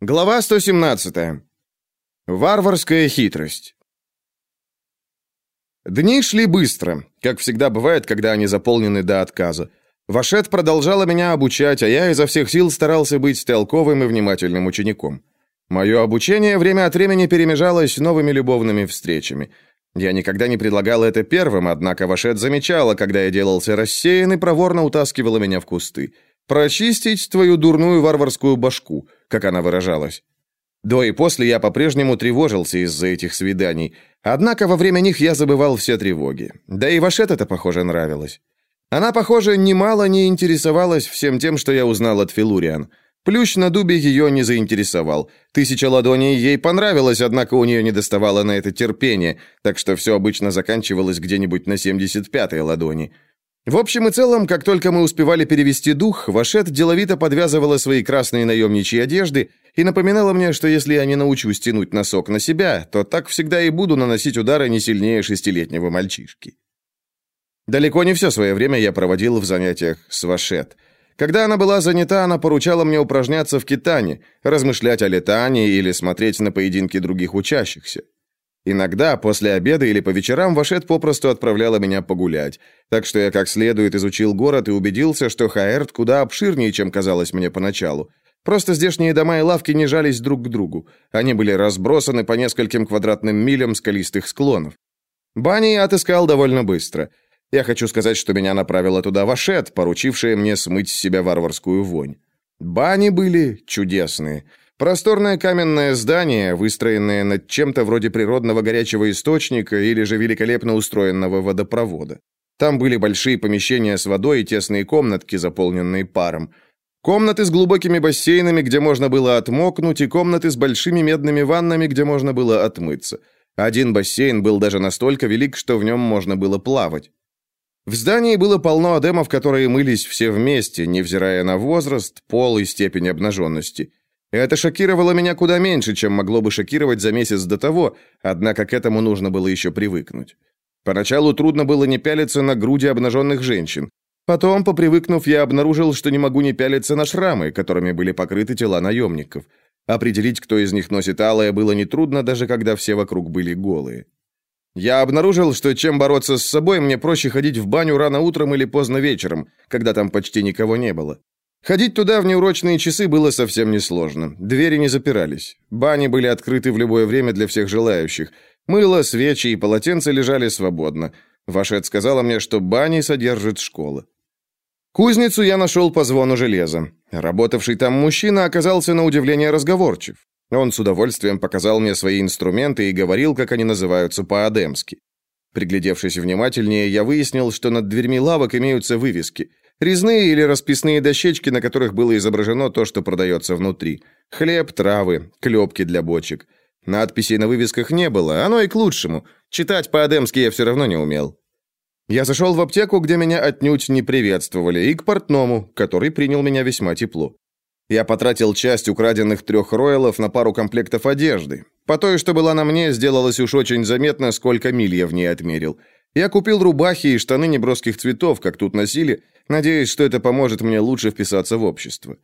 Глава 117. Варварская хитрость. Дни шли быстро, как всегда бывает, когда они заполнены до отказа. Вашет продолжала меня обучать, а я изо всех сил старался быть толковым и внимательным учеником. Мое обучение время от времени перемежалось новыми любовными встречами. Я никогда не предлагал это первым, однако Вашет замечала, когда я делался рассеян и проворно утаскивала меня в кусты. «Прочистить твою дурную варварскую башку», как она выражалась. До и после я по-прежнему тревожился из-за этих свиданий, однако во время них я забывал все тревоги. Да и Вашет это, похоже, нравилось. Она, похоже, немало не интересовалась всем тем, что я узнал от Филуриан. Плющ на дубе ее не заинтересовал. Тысяча ладоней ей понравилась, однако у нее не доставало на это терпения, так что все обычно заканчивалось где-нибудь на 75-й ладони. В общем и целом, как только мы успевали перевести дух, Вашет деловито подвязывала свои красные наемничьи одежды и напоминала мне, что если я не научусь тянуть носок на себя, то так всегда и буду наносить удары не сильнее шестилетнего мальчишки. Далеко не все свое время я проводил в занятиях с Вашет. Когда она была занята, она поручала мне упражняться в китане, размышлять о летании или смотреть на поединки других учащихся. Иногда, после обеда или по вечерам, Вашет попросту отправляла меня погулять. Так что я как следует изучил город и убедился, что Хаэрт куда обширнее, чем казалось мне поначалу. Просто здешние дома и лавки не жались друг к другу. Они были разбросаны по нескольким квадратным милям скалистых склонов. Бани я отыскал довольно быстро. Я хочу сказать, что меня направила туда Вашет, поручившая мне смыть с себя варварскую вонь. Бани были чудесные. Просторное каменное здание, выстроенное над чем-то вроде природного горячего источника или же великолепно устроенного водопровода. Там были большие помещения с водой и тесные комнатки, заполненные паром. Комнаты с глубокими бассейнами, где можно было отмокнуть, и комнаты с большими медными ваннами, где можно было отмыться. Один бассейн был даже настолько велик, что в нем можно было плавать. В здании было полно адемов, которые мылись все вместе, невзирая на возраст, пол и степень обнаженности. Это шокировало меня куда меньше, чем могло бы шокировать за месяц до того, однако к этому нужно было еще привыкнуть. Поначалу трудно было не пялиться на груди обнаженных женщин. Потом, попривыкнув, я обнаружил, что не могу не пялиться на шрамы, которыми были покрыты тела наемников. Определить, кто из них носит алое, было нетрудно, даже когда все вокруг были голые. Я обнаружил, что чем бороться с собой, мне проще ходить в баню рано утром или поздно вечером, когда там почти никого не было. Ходить туда в неурочные часы было совсем несложно. Двери не запирались. Бани были открыты в любое время для всех желающих. Мыло, свечи и полотенца лежали свободно. Вашет сказала мне, что бани содержит школа. Кузницу я нашел по звону железа. Работавший там мужчина оказался на удивление разговорчив. Он с удовольствием показал мне свои инструменты и говорил, как они называются по-адемски. Приглядевшись внимательнее, я выяснил, что над дверьми лавок имеются вывески – Резные или расписные дощечки, на которых было изображено то, что продается внутри. Хлеб, травы, клепки для бочек. Надписей на вывесках не было, оно и к лучшему. Читать по-адемски я все равно не умел. Я зашел в аптеку, где меня отнюдь не приветствовали, и к портному, который принял меня весьма тепло. Я потратил часть украденных трех роялов на пару комплектов одежды. По той, что была на мне, сделалось уж очень заметно, сколько миль я в ней отмерил. Я купил рубахи и штаны неброских цветов, как тут носили, надеясь, что это поможет мне лучше вписаться в общество.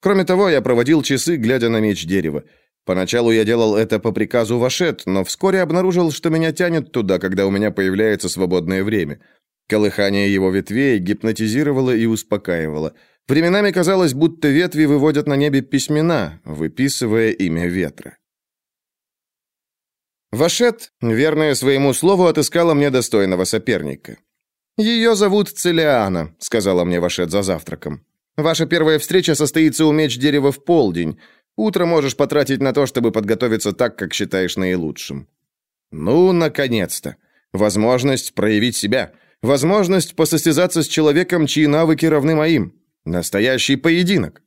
Кроме того, я проводил часы, глядя на меч дерева. Поначалу я делал это по приказу Вашет, но вскоре обнаружил, что меня тянет туда, когда у меня появляется свободное время. Колыхание его ветвей гипнотизировало и успокаивало. Временами казалось, будто ветви выводят на небе письмена, выписывая имя ветра. Вашет, верная своему слову, отыскала мне достойного соперника. «Ее зовут Целиана», — сказала мне Вашет за завтраком. «Ваша первая встреча состоится у меч дерева в полдень. Утро можешь потратить на то, чтобы подготовиться так, как считаешь наилучшим». «Ну, наконец-то! Возможность проявить себя. Возможность посостязаться с человеком, чьи навыки равны моим. Настоящий поединок».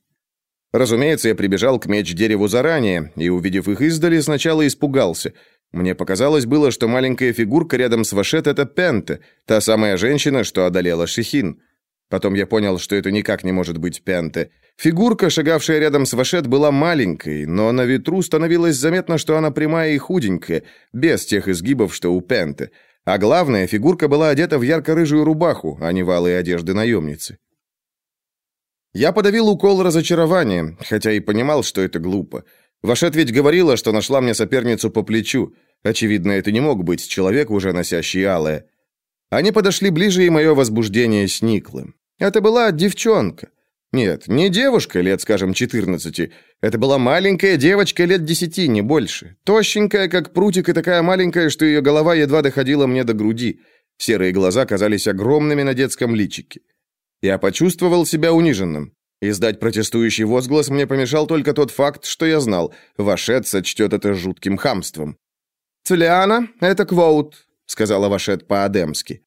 Разумеется, я прибежал к меч дереву заранее, и, увидев их издали, сначала испугался — мне показалось было, что маленькая фигурка рядом с Вашет — это Пенте, та самая женщина, что одолела Шихин. Потом я понял, что это никак не может быть Пенте. Фигурка, шагавшая рядом с Вашет, была маленькой, но на ветру становилось заметно, что она прямая и худенькая, без тех изгибов, что у Пенте. А главное, фигурка была одета в ярко-рыжую рубаху, а не валые одежды наемницы. Я подавил укол разочарования, хотя и понимал, что это глупо. Вашет ведь говорила, что нашла мне соперницу по плечу. Очевидно, это не мог быть человек, уже носящий алое. Они подошли ближе, и мое возбуждение сникло. Это была девчонка. Нет, не девушка лет, скажем, 14. Это была маленькая девочка лет 10, не больше. Тощенькая, как прутик, и такая маленькая, что ее голова едва доходила мне до груди. Серые глаза казались огромными на детском личике. Я почувствовал себя униженным. Издать протестующий возглас мне помешал только тот факт, что я знал, Вашет сочтет это жутким хамством. «Целиана, это Квоут», — сказала Вашет по-адемски.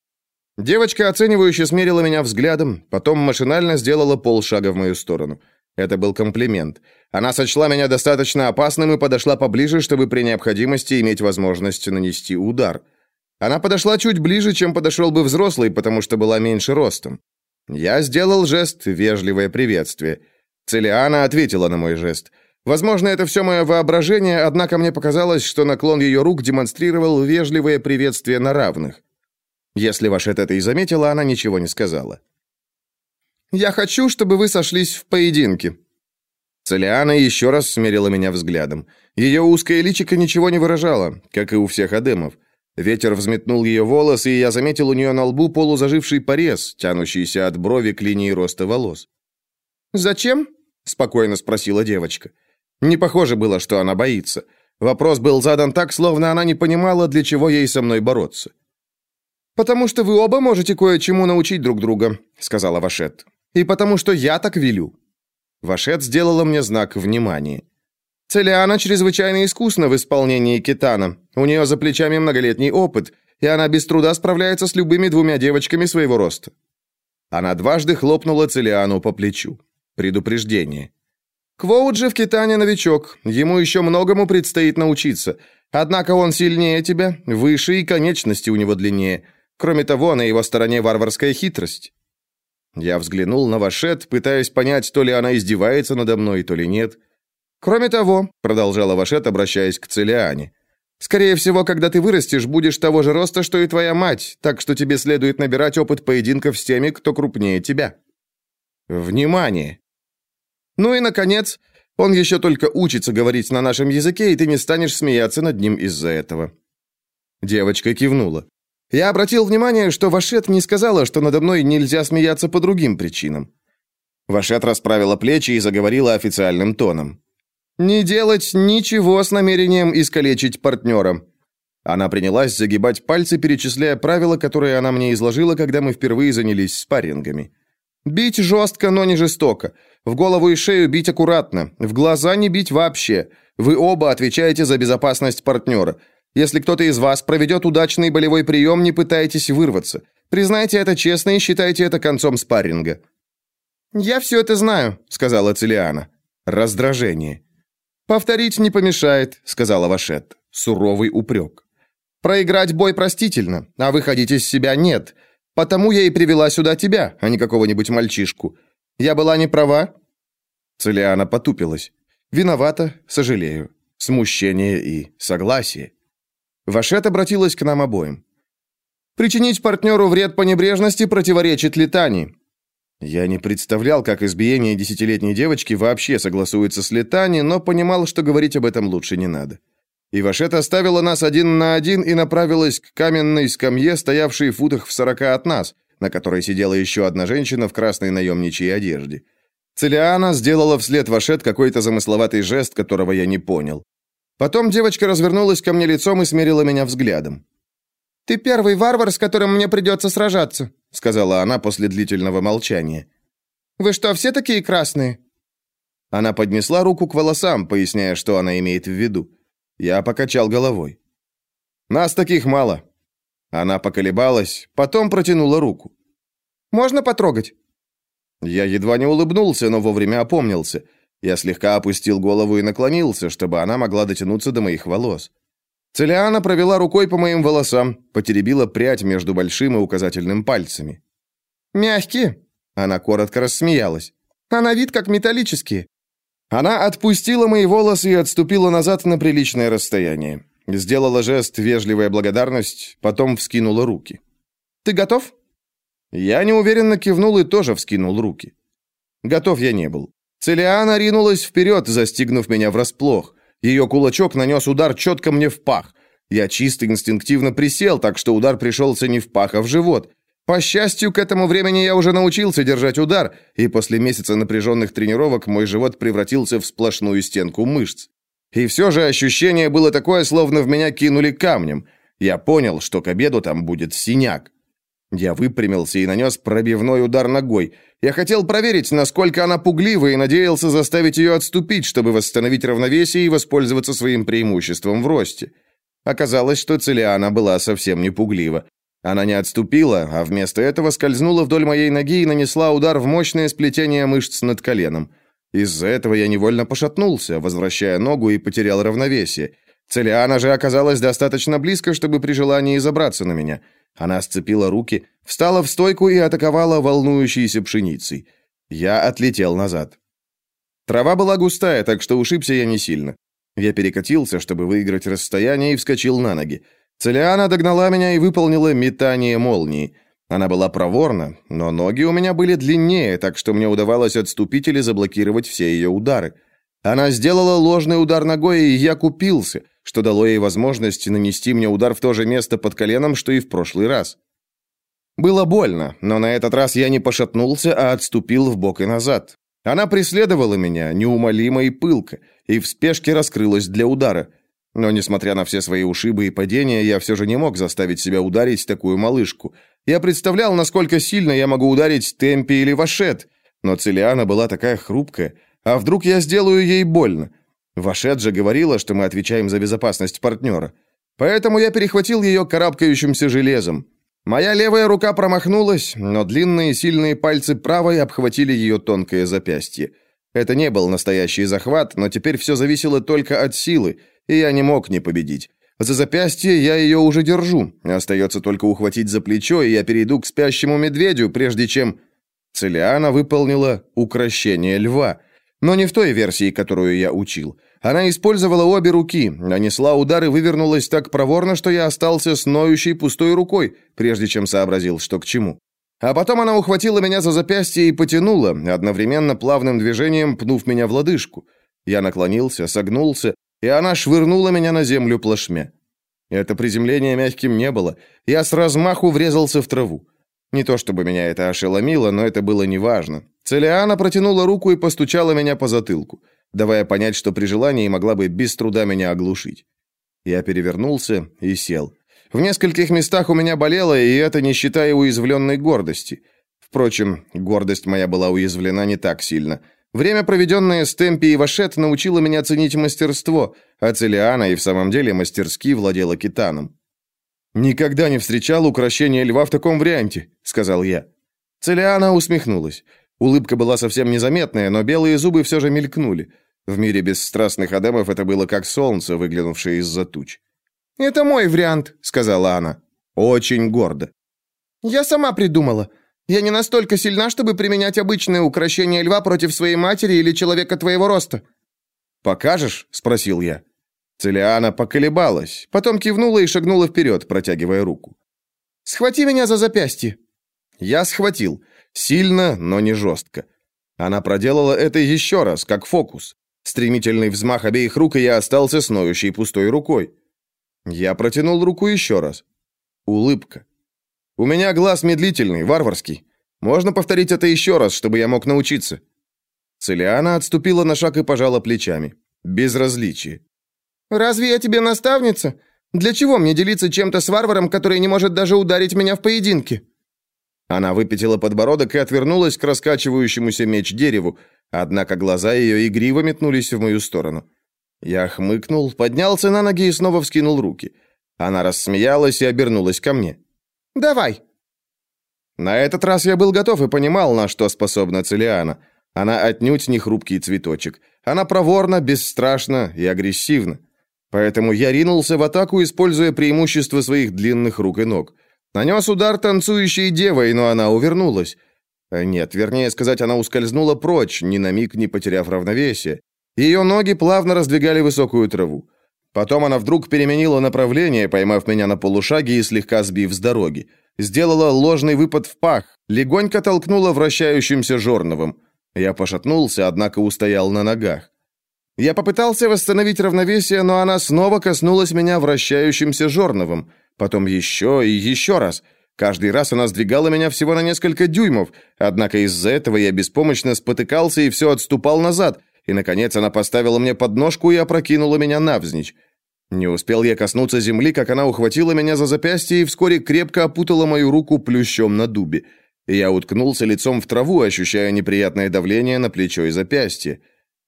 Девочка оценивающе смерила меня взглядом, потом машинально сделала полшага в мою сторону. Это был комплимент. Она сочла меня достаточно опасным и подошла поближе, чтобы при необходимости иметь возможность нанести удар. Она подошла чуть ближе, чем подошел бы взрослый, потому что была меньше ростом. Я сделал жест «вежливое приветствие». Целиана ответила на мой жест. Возможно, это все мое воображение, однако мне показалось, что наклон ее рук демонстрировал вежливое приветствие на равных. Если Вашет это и заметила, она ничего не сказала. «Я хочу, чтобы вы сошлись в поединке». Целиана еще раз смерила меня взглядом. Ее узкое личико ничего не выражало, как и у всех адемов. Ветер взметнул ее волосы, и я заметил у нее на лбу полузаживший порез, тянущийся от брови к линии роста волос. «Зачем?» – спокойно спросила девочка. Не похоже было, что она боится. Вопрос был задан так, словно она не понимала, для чего ей со мной бороться. «Потому что вы оба можете кое-чему научить друг друга», — сказала Вашет. «И потому что я так велю». Вашет сделала мне знак внимания. Целиана чрезвычайно искусна в исполнении китана. У нее за плечами многолетний опыт, и она без труда справляется с любыми двумя девочками своего роста. Она дважды хлопнула Целиану по плечу. Предупреждение. Квоут же в китане новичок, ему еще многому предстоит научиться. Однако он сильнее тебя, выше и конечности у него длиннее. Кроме того, на его стороне варварская хитрость. Я взглянул на Вашет, пытаясь понять, то ли она издевается надо мной, то ли нет. Кроме того, продолжала Вашет, обращаясь к Целиане, скорее всего, когда ты вырастешь, будешь того же роста, что и твоя мать, так что тебе следует набирать опыт поединков с теми, кто крупнее тебя. Внимание. Ну и наконец, он еще только учится говорить на нашем языке, и ты не станешь смеяться над ним из-за этого. Девочка кивнула. Я обратил внимание, что Вашет не сказала, что надо мной нельзя смеяться по другим причинам. Вашет расправила плечи и заговорила официальным тоном. «Не делать ничего с намерением искалечить партнера». Она принялась загибать пальцы, перечисляя правила, которые она мне изложила, когда мы впервые занялись спаррингами. «Бить жестко, но не жестоко. В голову и шею бить аккуратно. В глаза не бить вообще. Вы оба отвечаете за безопасность партнера. Если кто-то из вас проведет удачный болевой прием, не пытайтесь вырваться. Признайте это честно и считайте это концом спарринга». «Я все это знаю», — сказала Целиана. Раздражение. «Повторить не помешает», — сказала Вашет. Суровый упрек. «Проиграть бой простительно, а выходить из себя нет. Потому я и привела сюда тебя, а не какого-нибудь мальчишку. Я была не права?» Целиана потупилась. «Виновата, сожалею. Смущение и согласие». Вашет обратилась к нам обоим. «Причинить партнеру вред по небрежности противоречит летании». Я не представлял, как избиение десятилетней девочки вообще согласуется с летани, но понимал, что говорить об этом лучше не надо. И Вашет оставила нас один на один и направилась к каменной скамье, стоявшей в футах в сорока от нас, на которой сидела еще одна женщина в красной наемничьей одежде. Целиана сделала вслед Вашет какой-то замысловатый жест, которого я не понял. Потом девочка развернулась ко мне лицом и смерила меня взглядом. «Ты первый варвар, с которым мне придется сражаться», сказала она после длительного молчания. «Вы что, все такие красные?» Она поднесла руку к волосам, поясняя, что она имеет в виду. Я покачал головой. «Нас таких мало». Она поколебалась, потом протянула руку. «Можно потрогать?» Я едва не улыбнулся, но вовремя опомнился. Я слегка опустил голову и наклонился, чтобы она могла дотянуться до моих волос. Целиана провела рукой по моим волосам, потеребила прядь между большим и указательным пальцами. «Мягкие?» Она коротко рассмеялась. «А на вид как металлические». Она отпустила мои волосы и отступила назад на приличное расстояние. Сделала жест «вежливая благодарность», потом вскинула руки. «Ты готов?» Я неуверенно кивнул и тоже вскинул руки. Готов я не был. Целиана ринулась вперед, застигнув меня врасплох. Ее кулачок нанес удар четко мне в пах. Я чисто инстинктивно присел, так что удар пришелся не в пах, а в живот. По счастью, к этому времени я уже научился держать удар, и после месяца напряженных тренировок мой живот превратился в сплошную стенку мышц. И все же ощущение было такое, словно в меня кинули камнем. Я понял, что к обеду там будет синяк. Я выпрямился и нанес пробивной удар ногой. Я хотел проверить, насколько она пуглива, и надеялся заставить ее отступить, чтобы восстановить равновесие и воспользоваться своим преимуществом в росте. Оказалось, что Целиана была совсем не пуглива. Она не отступила, а вместо этого скользнула вдоль моей ноги и нанесла удар в мощное сплетение мышц над коленом. Из-за этого я невольно пошатнулся, возвращая ногу и потерял равновесие. Целиана же оказалась достаточно близко, чтобы при желании забраться на меня. Она сцепила руки, встала в стойку и атаковала волнующейся пшеницей. Я отлетел назад. Трава была густая, так что ушибся я не сильно. Я перекатился, чтобы выиграть расстояние, и вскочил на ноги. Целиана догнала меня и выполнила метание молнии. Она была проворна, но ноги у меня были длиннее, так что мне удавалось отступить или заблокировать все ее удары. Она сделала ложный удар ногой, и я купился, что дало ей возможность нанести мне удар в то же место под коленом, что и в прошлый раз. Было больно, но на этот раз я не пошатнулся, а отступил в бок и назад. Она преследовала меня, неумолимо и пылко, и в спешке раскрылась для удара. Но, несмотря на все свои ушибы и падения, я все же не мог заставить себя ударить такую малышку. Я представлял, насколько сильно я могу ударить Темпи или Вашет, но Целиана была такая хрупкая. А вдруг я сделаю ей больно? Вашет же говорила, что мы отвечаем за безопасность партнера. Поэтому я перехватил ее карабкающимся железом. Моя левая рука промахнулась, но длинные сильные пальцы правой обхватили ее тонкое запястье. Это не был настоящий захват, но теперь все зависело только от силы — и я не мог не победить. За запястье я ее уже держу. Остается только ухватить за плечо, и я перейду к спящему медведю, прежде чем... Целиана выполнила укращение льва. Но не в той версии, которую я учил. Она использовала обе руки, нанесла удар и вывернулась так проворно, что я остался с ноющей пустой рукой, прежде чем сообразил, что к чему. А потом она ухватила меня за запястье и потянула, одновременно плавным движением пнув меня в лодыжку. Я наклонился, согнулся, и она швырнула меня на землю плашмя. Это приземление мягким не было. Я с размаху врезался в траву. Не то чтобы меня это ошеломило, но это было неважно. Целиана протянула руку и постучала меня по затылку, давая понять, что при желании могла бы без труда меня оглушить. Я перевернулся и сел. В нескольких местах у меня болело, и это не считая уязвленной гордости. Впрочем, гордость моя была уязвлена не так сильно – Время, проведенное с Темпи и Вашет, научило меня ценить мастерство, а Целиана и в самом деле мастерски владела китаном. «Никогда не встречал украшения льва в таком варианте», — сказал я. Целиана усмехнулась. Улыбка была совсем незаметная, но белые зубы все же мелькнули. В мире бесстрастных адемов это было как солнце, выглянувшее из-за туч. «Это мой вариант», — сказала она. Очень гордо. «Я сама придумала. Я не настолько сильна, чтобы применять обычные украшения льва против своей матери или человека твоего роста». «Покажешь?» — спросил я. Целиана поколебалась, потом кивнула и шагнула вперед, протягивая руку. «Схвати меня за запястье». Я схватил. Сильно, но не жестко. Она проделала это еще раз, как фокус. Стремительный взмах обеих рук, и я остался с ноющей пустой рукой. Я протянул руку еще раз. Улыбка. У меня глаз медлительный, варварский. Можно повторить это еще раз, чтобы я мог научиться?» Целиана отступила на шаг и пожала плечами. Безразличие. «Разве я тебе наставница? Для чего мне делиться чем-то с варваром, который не может даже ударить меня в поединке?» Она выпятила подбородок и отвернулась к раскачивающемуся меч дереву, однако глаза ее игриво метнулись в мою сторону. Я хмыкнул, поднялся на ноги и снова вскинул руки. Она рассмеялась и обернулась ко мне. Давай!» На этот раз я был готов и понимал, на что способна Целиана. Она отнюдь не хрупкий цветочек. Она проворна, бесстрашна и агрессивна. Поэтому я ринулся в атаку, используя преимущество своих длинных рук и ног. Нанес удар танцующей девой, но она увернулась. А нет, вернее сказать, она ускользнула прочь, ни на миг не потеряв равновесие. Ее ноги плавно раздвигали высокую траву. Потом она вдруг переменила направление, поймав меня на полушаге и слегка сбив с дороги. Сделала ложный выпад в пах, легонько толкнула вращающимся жорновым. Я пошатнулся, однако устоял на ногах. Я попытался восстановить равновесие, но она снова коснулась меня вращающимся жорновым. Потом еще и еще раз. Каждый раз она сдвигала меня всего на несколько дюймов, однако из-за этого я беспомощно спотыкался и все отступал назад, и, наконец, она поставила мне подножку и опрокинула меня навзничь. Не успел я коснуться земли, как она ухватила меня за запястье и вскоре крепко опутала мою руку плющом на дубе. Я уткнулся лицом в траву, ощущая неприятное давление на плечо и запястье.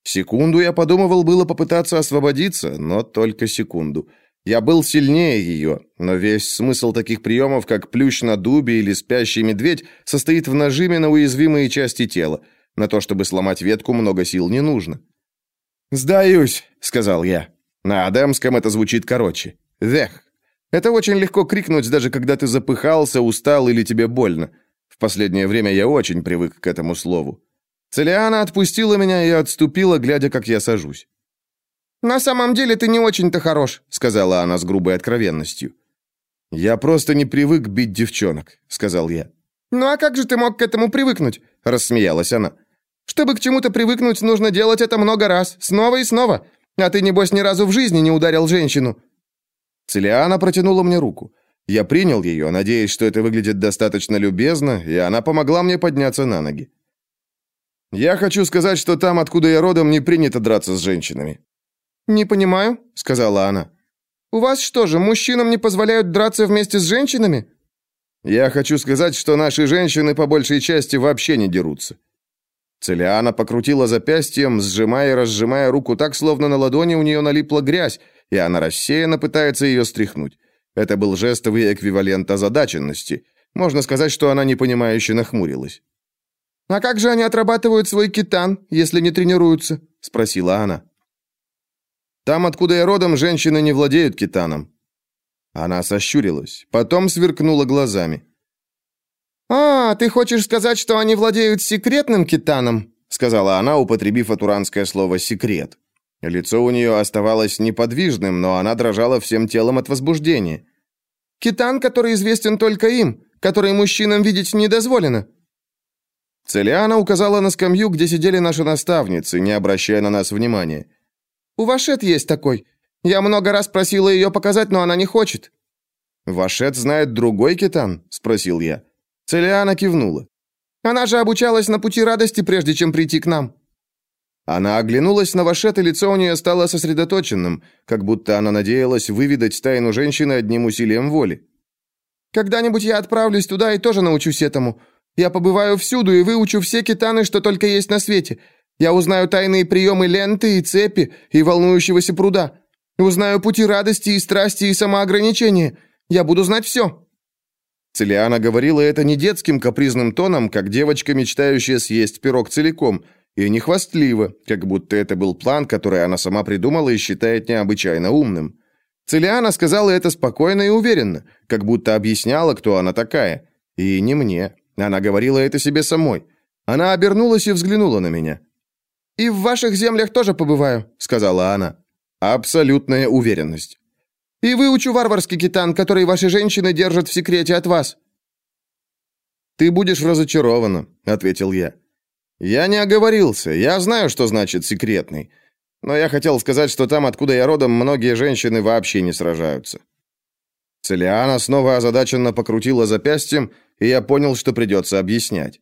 Секунду я подумывал было попытаться освободиться, но только секунду. Я был сильнее ее, но весь смысл таких приемов, как плющ на дубе или спящий медведь, состоит в нажиме на уязвимые части тела. На то, чтобы сломать ветку, много сил не нужно. «Сдаюсь», — сказал я. На адамском это звучит короче. «Вех». Это очень легко крикнуть, даже когда ты запыхался, устал или тебе больно. В последнее время я очень привык к этому слову. Целиана отпустила меня и отступила, глядя, как я сажусь. «На самом деле ты не очень-то хорош», — сказала она с грубой откровенностью. «Я просто не привык бить девчонок», — сказал я. «Ну а как же ты мог к этому привыкнуть?» — рассмеялась она. «Чтобы к чему-то привыкнуть, нужно делать это много раз, снова и снова. А ты, небось, ни разу в жизни не ударил женщину». Целиана протянула мне руку. Я принял ее, надеясь, что это выглядит достаточно любезно, и она помогла мне подняться на ноги. Я хочу сказать, что там, откуда я родом, не принято драться с женщинами. Не понимаю, сказала она. У вас что же, мужчинам не позволяют драться вместе с женщинами? Я хочу сказать, что наши женщины по большей части вообще не дерутся. Целиана покрутила запястьем, сжимая и разжимая руку так, словно на ладони у нее налипла грязь, и она рассеянно пытается ее стряхнуть. Это был жестовый эквивалент озадаченности. Можно сказать, что она непонимающе нахмурилась. «А как же они отрабатывают свой китан, если не тренируются?» — спросила она. «Там, откуда я родом, женщины не владеют китаном». Она сощурилась, потом сверкнула глазами. «А, ты хочешь сказать, что они владеют секретным китаном?» сказала она, употребив атуранское слово «секрет». Лицо у нее оставалось неподвижным, но она дрожала всем телом от возбуждения. «Китан, который известен только им, который мужчинам видеть не дозволено». Целиана указала на скамью, где сидели наши наставницы, не обращая на нас внимания. «У Вашет есть такой. Я много раз просила ее показать, но она не хочет». «Вашет знает другой китан?» – спросил я. Целиана кивнула. «Она же обучалась на пути радости, прежде чем прийти к нам». Она оглянулась на Вашет, и лицо у нее стало сосредоточенным, как будто она надеялась выведать тайну женщины одним усилием воли. «Когда-нибудь я отправлюсь туда и тоже научусь этому. Я побываю всюду и выучу все китаны, что только есть на свете. Я узнаю тайные приемы ленты и цепи и волнующегося пруда. Узнаю пути радости и страсти и самоограничения. Я буду знать все». Целиана говорила это не детским капризным тоном, как девочка, мечтающая съесть пирог целиком, и не хвастливо, как будто это был план, который она сама придумала и считает необычайно умным. Целиана сказала это спокойно и уверенно, как будто объясняла, кто она такая. И не мне. Она говорила это себе самой. Она обернулась и взглянула на меня. «И в ваших землях тоже побываю», — сказала она. Абсолютная уверенность. «И выучу варварский китан, который ваши женщины держат в секрете от вас». «Ты будешь разочарована», — ответил я. «Я не оговорился. Я знаю, что значит секретный. Но я хотел сказать, что там, откуда я родом, многие женщины вообще не сражаются». Целиана снова озадаченно покрутила запястьем, и я понял, что придется объяснять.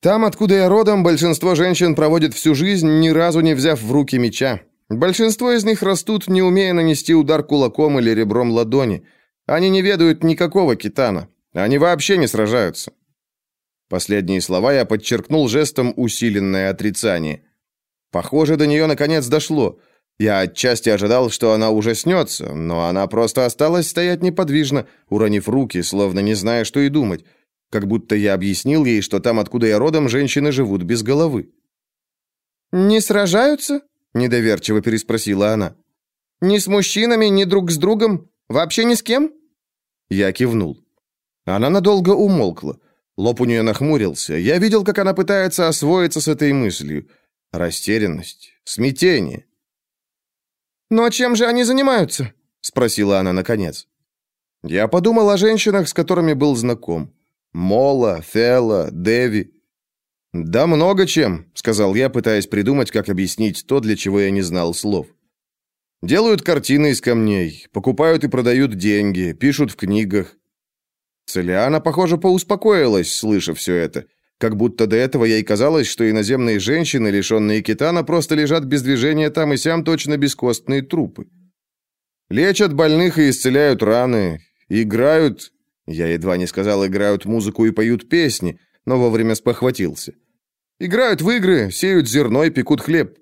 Там, откуда я родом, большинство женщин проводит всю жизнь, ни разу не взяв в руки меча. Большинство из них растут, не умея нанести удар кулаком или ребром ладони. Они не ведают никакого китана. Они вообще не сражаются. Последние слова я подчеркнул жестом усиленное отрицание. Похоже, до нее наконец дошло. Я отчасти ожидал, что она ужаснется, но она просто осталась стоять неподвижно, уронив руки, словно не зная, что и думать. Как будто я объяснил ей, что там, откуда я родом, женщины живут без головы. «Не сражаются?» – недоверчиво переспросила она. «Ни с мужчинами, ни друг с другом? Вообще ни с кем?» Я кивнул. Она надолго умолкла. Лоб у нее нахмурился. Я видел, как она пытается освоиться с этой мыслью. Растерянность, смятение. «Но «Ну, а чем же они занимаются?» – спросила она наконец. Я подумал о женщинах, с которыми был знаком. Мола, Фела, Деви. «Да много чем», — сказал я, пытаясь придумать, как объяснить то, для чего я не знал слов. «Делают картины из камней, покупают и продают деньги, пишут в книгах». Целиана, похоже, поуспокоилась, слыша все это. Как будто до этого ей казалось, что иноземные женщины, лишенные китана, просто лежат без движения там и сям точно бескостные трупы. Лечат больных и исцеляют раны, играют... Я едва не сказал, играют музыку и поют песни, но вовремя спохватился. Играют в игры, сеют зерно и пекут хлеб.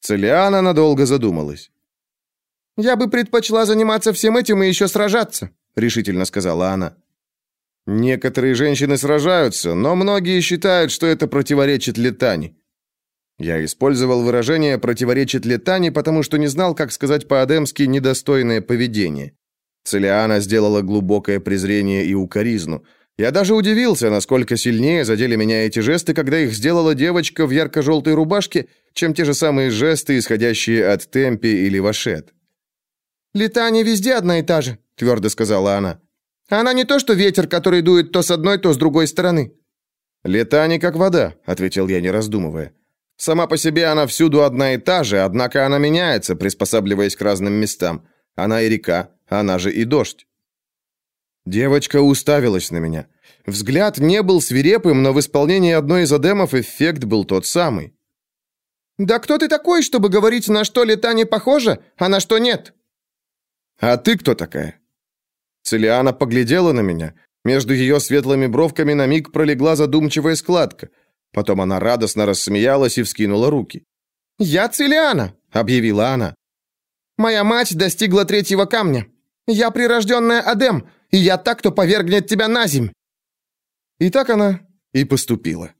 Целиана надолго задумалась. «Я бы предпочла заниматься всем этим и еще сражаться», — решительно сказала она. Некоторые женщины сражаются, но многие считают, что это противоречит летани. Я использовал выражение «противоречит летани», потому что не знал, как сказать по-адемски «недостойное поведение». Целиана сделала глубокое презрение и укоризну. Я даже удивился, насколько сильнее задели меня эти жесты, когда их сделала девочка в ярко-желтой рубашке, чем те же самые жесты, исходящие от Темпи или Вашет. «Летани везде одна и та же», — твердо сказала она. Она не то, что ветер, который дует то с одной, то с другой стороны. Лета не как вода, ответил я, не раздумывая. Сама по себе она всюду одна и та же, однако она меняется, приспосабливаясь к разным местам. Она и река, она же и дождь. Девочка уставилась на меня. Взгляд не был свирепым, но в исполнении одной из адемов эффект был тот самый. «Да кто ты такой, чтобы говорить, на что лета не похожа, а на что нет?» «А ты кто такая?» Целиана поглядела на меня. Между ее светлыми бровками на миг пролегла задумчивая складка. Потом она радостно рассмеялась и вскинула руки. «Я Целиана», — объявила она. «Моя мать достигла третьего камня. Я прирожденная Адем, и я так, кто повергнет тебя на земь». И так она и поступила.